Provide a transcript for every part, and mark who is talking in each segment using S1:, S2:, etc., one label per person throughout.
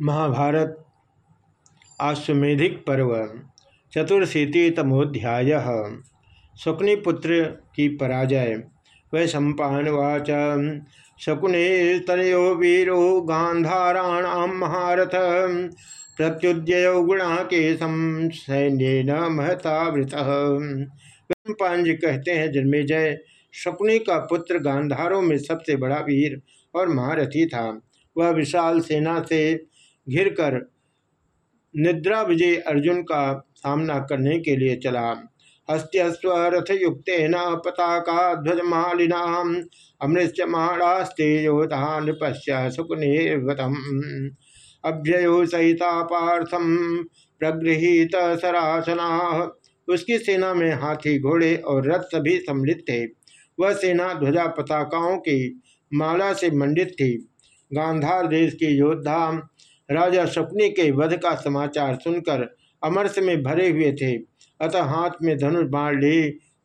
S1: महाभारत आश्वेधिक पर्व, चतुर्शीतितमोध्याय। शकुनिपुत्र की पराजय वै सम्पावाच शकुने तनयो वीरो गांधाराण महारथ प्रत्युदय गुणा के सैन्य न महतावृत जी कहते हैं, जन्मे जय, शकुनी का पुत्र गांधारों में सबसे बड़ा वीर और महारथी था। वह विशाल सेना से घिरकर निद्रा विजय अर्जुन का सामना करने के लिए चला। हस्त्यस्वरथ युक्त न पताका ध्वजमालिना अमृत्यमाणास्ते योधा नृपश्य सुकुनिर्वतम अभ्ययो सहिता पार्थम प्रगृहित सरासना। उसकी सेना में हाथी, घोड़े और रथ सभी सम्मिलित थे। वह सेना ध्वजा पताकाओं की माला से मंडित थी। गांधार देश के योद्धा राजा शकुनी के वध का समाचार सुनकर अमरस में भरे हुए थे। अतः हाथ में धनुष बाण ले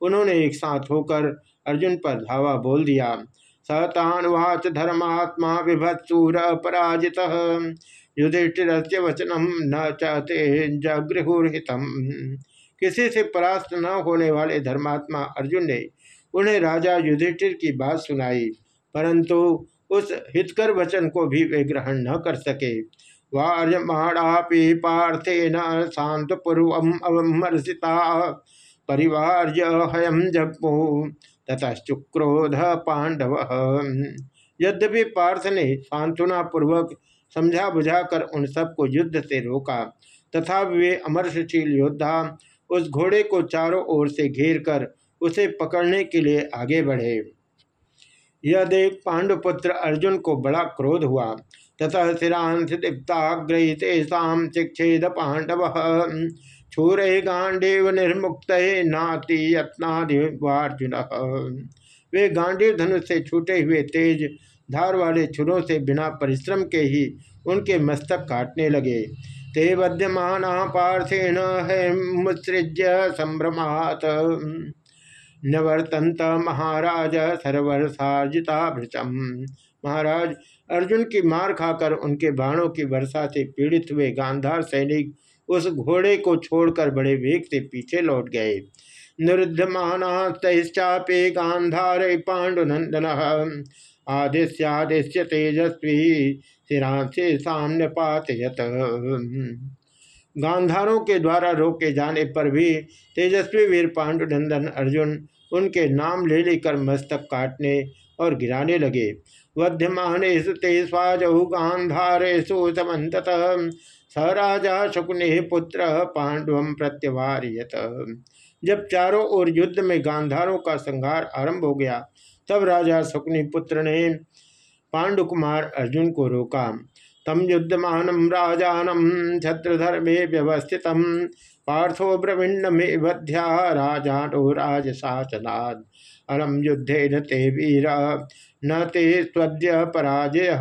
S1: उन्होंने एक साथ होकर अर्जुन पर धावा बोल दिया सतानुवाच धर्मात्मा विभत्सूर पराजित युधिष्ठिर वचनम न चाहते जगृहुहितम किसी से परास्त न होने वाले धर्मात्मा अर्जुन ने उन्हें राजा युधिष्ठिर की बात सुनाई, परंतु उस हितकर वचन को भी वे ग्रहण न कर सके। वार्यमाणापि शांत पूर्व अवमर्षिता परिवार हयम जगमु। ततश्चुक्रोध पांडव यद्यपि पार्थ ने सांत्वना पूर्वक समझा बुझाकर उन सबको युद्ध से रोका तथा वे अमरशील योद्धा उस घोड़े को चारों ओर से घेर कर उसे पकड़ने के लिए आगे बढ़े। यह देख पांडुपुत्र अर्जुन को बड़ा क्रोध हुआ, ततः शिरांश दीप्ताग्रहितेषाम शिक्षेद पांडव, छूरे गांडीव निर्मुक्त नाति यत्नादिवार्जुन। वे गांडीव धनुष से छूटे हुए तेज धार वाले छुरों से बिना परिश्रम के ही उनके मस्तक काटने लगे। ते बद्यमान पार्थेन है मुसृज्य संभ्रमात। नवर्तंत महाराज सर्वर्षाजिता भृचम। महाराज, अर्जुन की मार खाकर उनके बाणों की वर्षा से पीड़ित हुए गांधार सैनिक उस घोड़े को छोड़कर बड़े वेग से पीछे लौट गए। निरुद्धमानाचापे गांधारे पांडुनंदन आदिश्यादिश्य तेजस्वी सिरांसे सामने पातयत गांधारों के द्वारा रोके जाने पर भी तेजस्वी वीर पांडुनंदन अर्जुन उनके नाम ले लेकर मस्तक काटने और गिराने लगे। वध्यमानेशु ते स्वाजहु गांधारेशु समत स राजा शकुने पुत्र पांडव प्रत्यवारियत। जब चारों ओर युद्ध में गांधारों का संहार आरंभ हो गया, तब राजा शकुनी पुत्र ने पांडुकुमार अर्जुन को रोका। तम युद्धमान राजानम छत्रधर्मे व्यवस्थित। पार्थो ब्रविण्ड में बध्या राजानो राजशासनाद अलम युद्धे न ते वीर, न ते स्वद्य पराजय।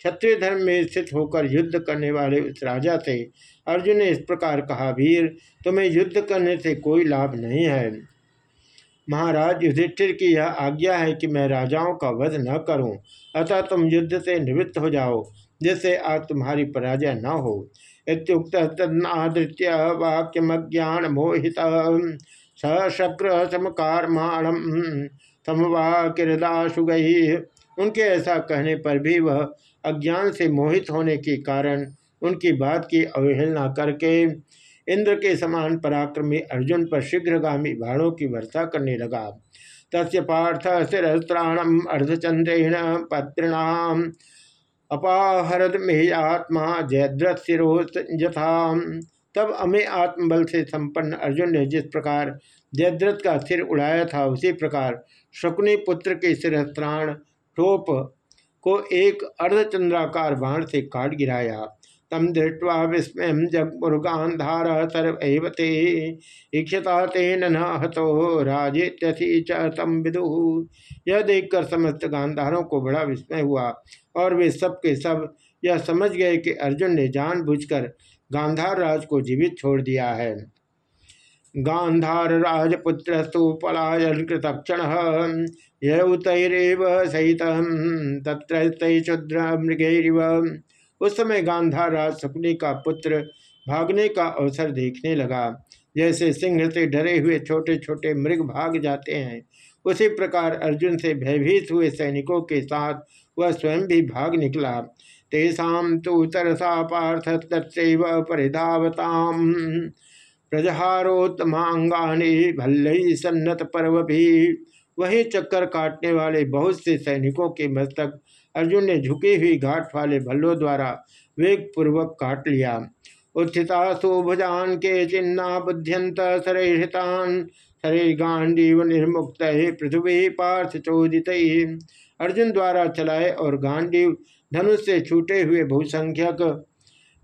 S1: क्षत्रिय धर्म में स्थित होकर युद्ध करने वाले उस राजा से, अर्जुन ने इस प्रकार कहा, वीर, तुम्हें युद्ध करने से कोई लाभ नहीं है। महाराज, युधिष्ठिर की यह आज्ञा है कि मैं राजाओं का वध न करूँ। अतः तुम युद्ध से निवृत्त हो जाओ। जिससे आज तुम्हारी पराजय न हो। इतुक्त तदनादृत्य वाक्यमज्ञान मोहित। सशक्र समकारमाणम समवाकिरदाशु गई उनके ऐसा कहने पर भी वह अज्ञान से मोहित होने के कारण उनकी बात की अवहेलना करके इंद्र के समान पराक्रमी अर्जुन पर शीघ्रगामी बाणों की वर्षा करने लगा। तस्य पार्थ शिस्त्राणम अर्धचंद्रेण पत्रिणाम अपाहरद में आत्मा जयद्रथ यथा तब अमे आत्मबल से संपन्न अर्जुन ने जिस प्रकार जयद्रथ का सिर उड़ाया था, उसी प्रकार शकुनी पुत्र के सिरस्त्राण टोप को एक अर्धचंद्राकार बाण से काट गिराया। तम दृष्टवा विस्मय जगमुर्गान्धार सर्वते इक्षता तेन न हतो, राजेत्यसी च तम विदु। यह देखकर समस्त गांधारों को बड़ा विस्मय हुआ। और वे सब के सब यह समझ गए कि अर्जुन ने जानबूझकर गांधार राज को जीवित छोड़ दिया है। गांधार राजपुत्रस्तु पलायन कृतक्षण यौतरव सहित तत्र क्षुद्र उस समय गांधार राज शकुनी का पुत्र भागने का अवसर देखने लगा। जैसे सिंह से डरे हुए छोटे छोटे मृग भाग जाते हैं, उसी प्रकार अर्जुन से भयभीत हुए सैनिकों के साथ वह स्वयं भी भाग निकला। तेषा तो तरसा पार्थ तत्व परिधावताम। प्रजहारोत्तमांगानी भल्ल सन्नत पर्व भी। वही चक्कर काटने वाले बहुत से सैनिकों के मस्तक अर्जुन ने झुकी हुई घाट वाले भल्लों द्वारा वेग पूर्वक काट लिया। उत्थिता सुभुजान के चिन्ना बुद्ध्यंत सरहितान सरे गांडीव निर्मुक्त पृथ्वी पार्थ चोदित अर्जुन द्वारा चलाए और गांडीव धनुष से छूटे हुए बहुसंख्यक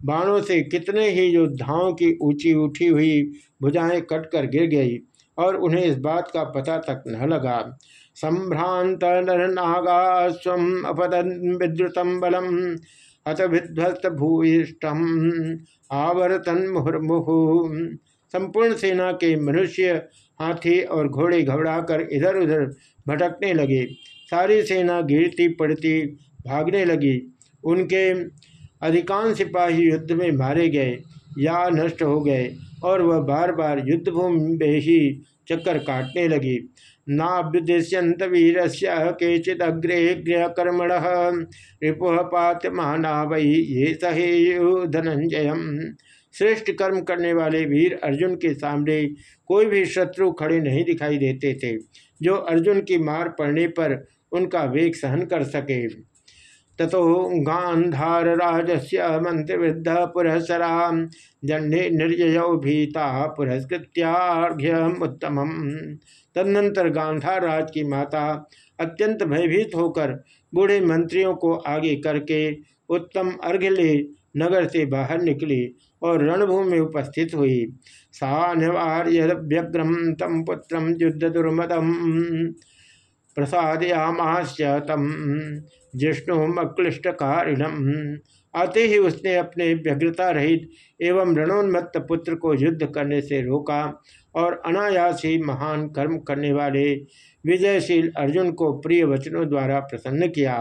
S1: बाणों से कितने ही योद्धाओं की ऊँची उठी हुई भुजाएँ कटकर गिर गई और उन्हें इस बात का पता तक न लगा। संभ्रांत नर नागा स्व अपदृतम बलम, हत विध्वस्त भूयिष्ठम, आवर्तन मुहुर्मुहु संपूर्ण सेना के मनुष्य हाथी और घोड़े घबराकर इधर उधर भटकने लगे। सारी सेना गिरती पड़ती भागने लगी। उनके अधिकांश सिपाही युद्ध में मारे गए या नष्ट हो गए और वह बार बार युद्धभूमि में ही चक्कर काटने लगी। नाभ्युदेश्यंत वीर से केचित अग्रे गृह कर्मण रिपु पात महाना वही ये सहे धनंजय श्रेष्ठ कर्म करने वाले वीर अर्जुन के सामने कोई भी शत्रु खड़े नहीं दिखाई देते थे, जो अर्जुन की मार पड़ने पर उनका वेग सहन कर सके। ततो गांधार राजस्य मंत्रिवृद्ध पुरस्सरा जन्े निर्जय भीता पुरस्कृत्याघ्यमुत्तम तदनंतर गांधार राज की माता अत्यंत भयभीत होकर बूढ़े मंत्रियों को आगे करके उत्तम अर्घ्य ले नगर से बाहर निकली और रणभूमि में उपस्थित हुई। सा निवार्य व्यग्रम तम पुत्र युद्ध दुर्मदम। प्रसादयामाश्च तम जिष्णु अक्लिष्ट कारिणम आते ही उसने अपने व्यग्रता रहित एवं रणोन्मत्त पुत्र को युद्ध करने से रोका और अनायास ही महान कर्म करने वाले विजयशील अर्जुन को प्रिय वचनों द्वारा प्रसन्न किया।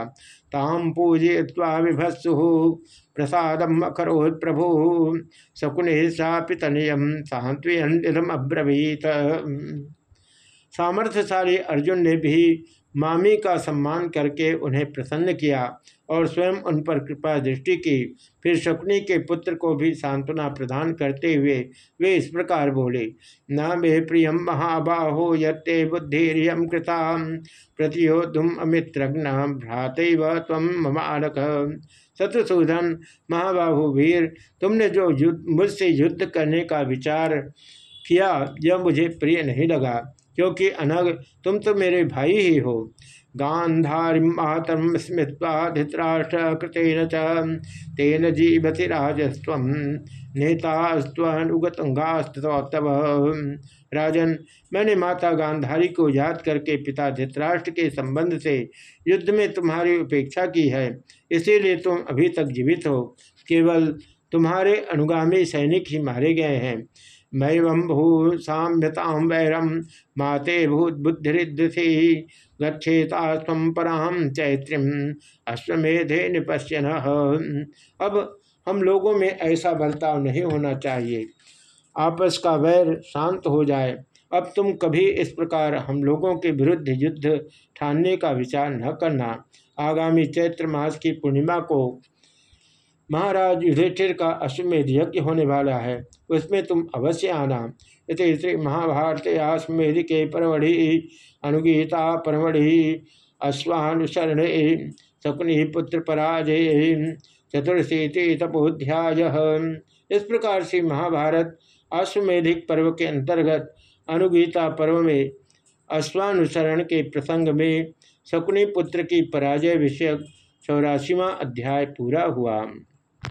S1: ताम पूजय्वा विभत्सु, प्रसादम अकरोत् प्रभु। शकुने शापितनयम सात्व्यम अब्रवीत। सामर्थ्यशाली अर्जुन ने भी मामी का सम्मान करके उन्हें प्रसन्न किया और स्वयं उन पर कृपा दृष्टि की। फिर शकुनी के पुत्र को भी सांत्वना प्रदान करते हुए वे इस प्रकार बोले, न मे प्रियम महाबाहो ये बुद्धिम कृता प्रतियोधुम अमित्रघ्न भ्रात तम ममानक शत्रुसूधन महाबाहु वीर, तुमने जो युद्ध, मुझसे युद्ध करने का विचार किया, यह मुझे प्रिय नहीं लगा। क्योंकि अनग तुम तो मेरे भाई ही हो। गांधारी मातम स्मृत्वा धृतराष्ट्र कृतेन तेन जीवति राजस्व नेतास्तुगतंगास्तव राजन, मैंने माता गांधारी को याद करके पिता धृतराष्ट्र के संबंध से युद्ध में तुम्हारी उपेक्षा की है। इसीलिए तुम अभी तक जीवित हो। केवल तुम्हारे अनुगामी सैनिक ही मारे गए हैं। मैवं भू साम्यताम वैरम माते भूत बुद्धिरिद्रथि गच्छेता पराम चैत्रिम अश्वमेधे निपश्यन। अब हम लोगों में ऐसा बर्ताव नहीं होना चाहिए। आपस का वैर शांत हो जाए। अब तुम कभी इस प्रकार हम लोगों के विरुद्ध युद्ध ठानने का विचार न करना। आगामी चैत्र मास की पूर्णिमा को महाराज युधिष्ठिर का अश्वमेध यज्ञ होने वाला है। उसमें तुम अवश्य आना। इस श्री महाभारत अश्वमेध के परमढ़ि, अनुगीता परमढ़ि, अश्वानुसरण, शकुनि पुत्र पराजय चतुर्शीति तपोध्याय इस प्रकार से महाभारत अश्वमेधिक पर्व के अंतर्गत अनुगीता पर्व में अश्वानुसरण के प्रसंग में शकुनि पुत्र की पराजय विषयक चौरासीवा अध्याय पूरा हुआ।